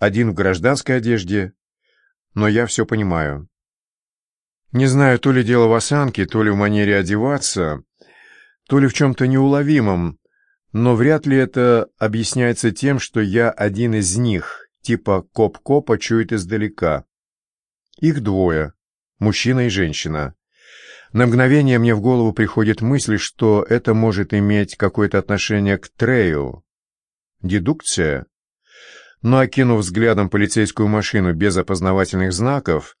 один в гражданской одежде, но я все понимаю. Не знаю, то ли дело в осанке, то ли в манере одеваться, то ли в чем-то неуловимом, но вряд ли это объясняется тем, что я один из них, типа коп-копа чует издалека. Их двое, мужчина и женщина. На мгновение мне в голову приходит мысль, что это может иметь какое-то отношение к Трею. Дедукция? Но окинув взглядом полицейскую машину без опознавательных знаков,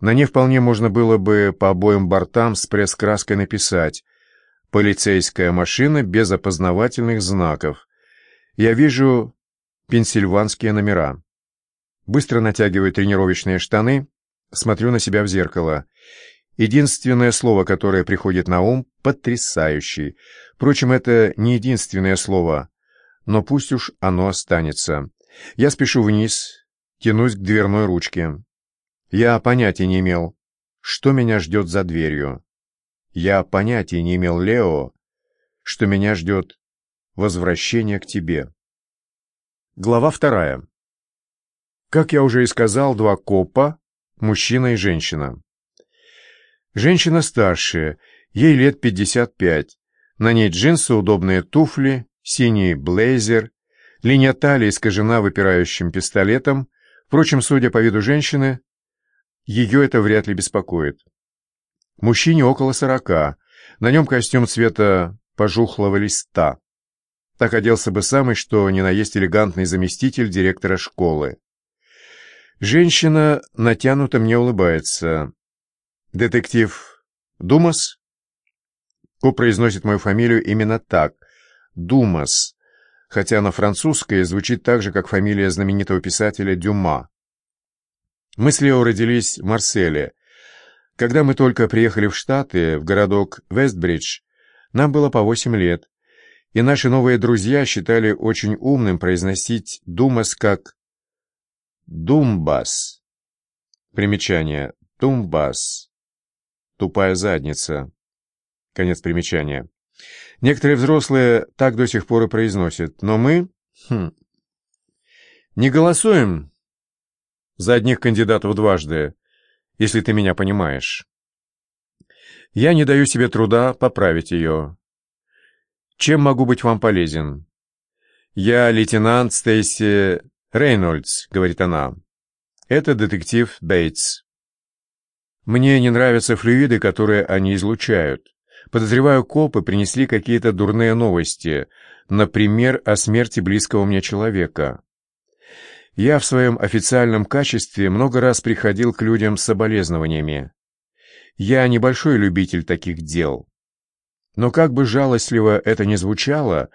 на ней вполне можно было бы по обоим бортам с пресс-краской написать «Полицейская машина без опознавательных знаков». Я вижу пенсильванские номера. Быстро натягиваю тренировочные штаны, смотрю на себя в зеркало. Единственное слово, которое приходит на ум — «потрясающий». Впрочем, это не единственное слово, но пусть уж оно останется. Я спешу вниз, тянусь к дверной ручке. Я понятия не имел, что меня ждет за дверью. Я понятия не имел, Лео, что меня ждет возвращение к тебе. Глава вторая. Как я уже и сказал, два копа, мужчина и женщина. Женщина старше, ей лет 55. На ней джинсы, удобные туфли, синий блейзер, линия талии искажена выпирающим пистолетом. Впрочем, судя по виду женщины, ее это вряд ли беспокоит. Мужчине около сорока, на нем костюм цвета пожухлого листа. Так оделся бы самый, что ни на есть элегантный заместитель директора школы. Женщина натянуто мне улыбается. «Детектив Думас?» Ко произносит мою фамилию именно так. Думас. Хотя на французской звучит так же, как фамилия знаменитого писателя Дюма. Мы с Лео родились в Марселе. Когда мы только приехали в Штаты, в городок Вестбридж, нам было по восемь лет, и наши новые друзья считали очень умным произносить «Думас» как «Думбас». Примечание. «Думбас». Тупая задница. Конец примечания. Некоторые взрослые так до сих пор и произносят, но мы... Хм, не голосуем за одних кандидатов дважды, если ты меня понимаешь. Я не даю себе труда поправить ее. Чем могу быть вам полезен? Я лейтенант Стейси Рейнольдс, говорит она. Это детектив Бейтс. Мне не нравятся флюиды, которые они излучают. Подозреваю, копы принесли какие-то дурные новости, например, о смерти близкого мне человека. Я в своем официальном качестве много раз приходил к людям с соболезнованиями. Я небольшой любитель таких дел. Но как бы жалостливо это ни звучало,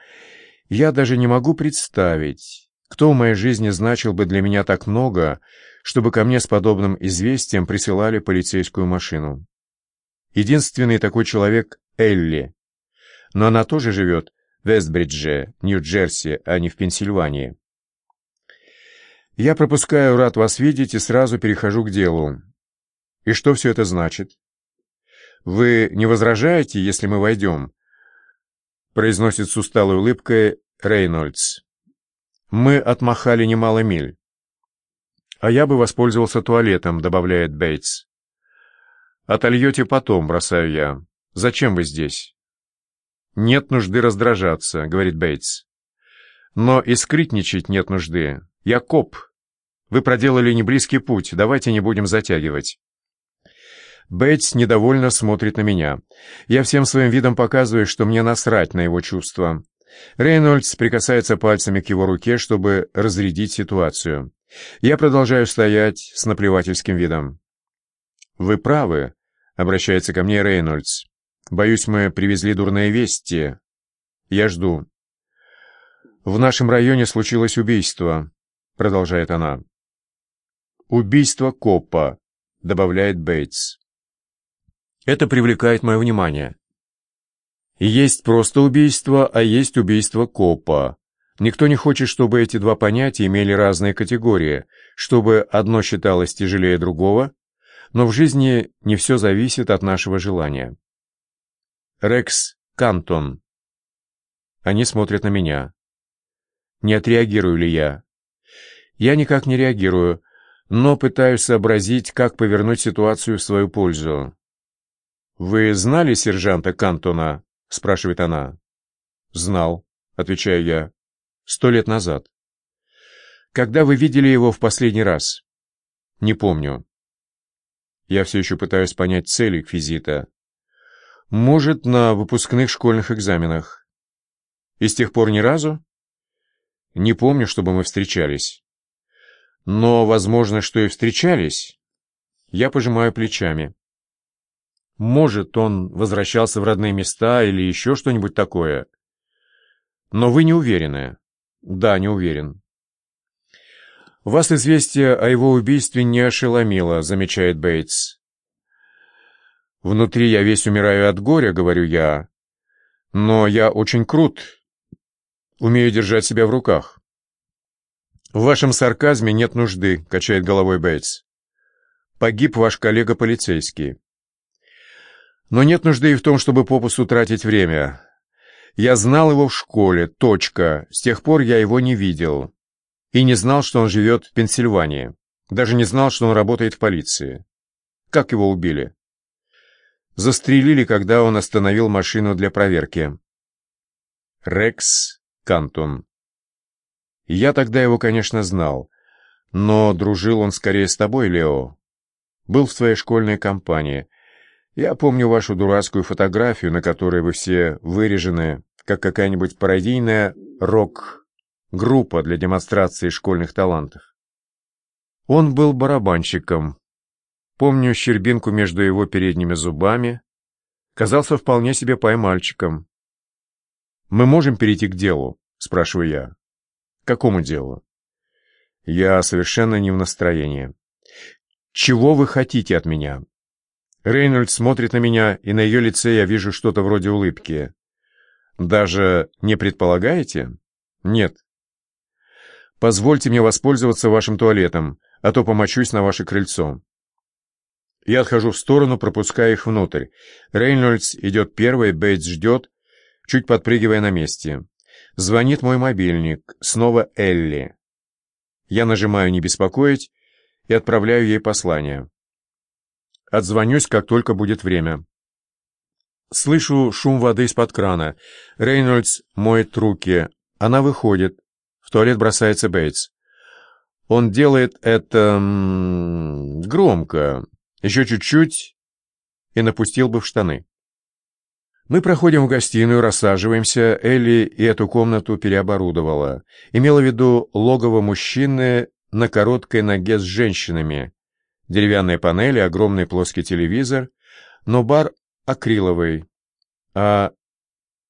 я даже не могу представить, кто в моей жизни значил бы для меня так много, чтобы ко мне с подобным известием присылали полицейскую машину. Единственный такой человек — Элли. Но она тоже живет в Вестбридже, Нью-Джерси, а не в Пенсильвании. Я пропускаю «рад вас видеть» и сразу перехожу к делу. И что все это значит? «Вы не возражаете, если мы войдем?» произносит с усталой улыбкой Рейнольдс. «Мы отмахали немало миль». «А я бы воспользовался туалетом», — добавляет Бейтс. «Отольете потом», — бросаю я. «Зачем вы здесь?» «Нет нужды раздражаться», — говорит Бейтс. «Но и скрытничать нет нужды. Я коп. Вы проделали неблизкий путь, давайте не будем затягивать». Бейтс недовольно смотрит на меня. Я всем своим видом показываю, что мне насрать на его чувства. Рейнольдс прикасается пальцами к его руке, чтобы разрядить ситуацию. Я продолжаю стоять с наплевательским видом. «Вы правы», — обращается ко мне Рейнольдс. «Боюсь, мы привезли дурные вести. Я жду». «В нашем районе случилось убийство», — продолжает она. «Убийство копа», — добавляет Бейтс. Это привлекает мое внимание. есть просто убийство, а есть убийство копа. Никто не хочет, чтобы эти два понятия имели разные категории, чтобы одно считалось тяжелее другого, но в жизни не все зависит от нашего желания. Рекс Кантон. Они смотрят на меня. Не отреагирую ли я? Я никак не реагирую, но пытаюсь сообразить, как повернуть ситуацию в свою пользу. «Вы знали сержанта Кантона?» — спрашивает она. «Знал», — отвечаю я. «Сто лет назад». «Когда вы видели его в последний раз?» «Не помню». Я все еще пытаюсь понять цель их визита. «Может, на выпускных школьных экзаменах». «И с тех пор ни разу?» «Не помню, чтобы мы встречались». «Но, возможно, что и встречались». Я пожимаю плечами. Может, он возвращался в родные места или еще что-нибудь такое. Но вы не уверены? Да, не уверен. Вас известие о его убийстве не ошеломило, замечает Бейтс. Внутри я весь умираю от горя, говорю я. Но я очень крут. Умею держать себя в руках. В вашем сарказме нет нужды, качает головой Бейтс. Погиб ваш коллега полицейский. Но нет нужды и в том, чтобы попусту тратить время. Я знал его в школе, точка. С тех пор я его не видел. И не знал, что он живет в Пенсильвании. Даже не знал, что он работает в полиции. Как его убили? Застрелили, когда он остановил машину для проверки. Рекс Кантон. Я тогда его, конечно, знал. Но дружил он скорее с тобой, Лео. Был в твоей школьной компании — я помню вашу дурацкую фотографию, на которой вы все вырежены, как какая-нибудь пародийная рок-группа для демонстрации школьных талантов. Он был барабанщиком. Помню щербинку между его передними зубами. Казался вполне себе поймальчиком. «Мы можем перейти к делу?» — спрашиваю я. «Какому делу?» «Я совершенно не в настроении. Чего вы хотите от меня?» Рейнольд смотрит на меня, и на ее лице я вижу что-то вроде улыбки. «Даже не предполагаете?» «Нет». «Позвольте мне воспользоваться вашим туалетом, а то помочусь на ваше крыльцо». Я отхожу в сторону, пропуская их внутрь. Рейнольдс идет первый, Бейтс ждет, чуть подпрыгивая на месте. Звонит мой мобильник. Снова Элли. Я нажимаю «Не беспокоить» и отправляю ей послание. Отзвонюсь, как только будет время. Слышу шум воды из-под крана. Рейнольдс моет руки. Она выходит. В туалет бросается Бейтс. Он делает это... громко. Еще чуть-чуть и напустил бы в штаны. Мы проходим в гостиную, рассаживаемся. Элли и эту комнату переоборудовала. Имела в виду логово мужчины на короткой ноге с женщинами деревянные панели, огромный плоский телевизор, но бар акриловый, а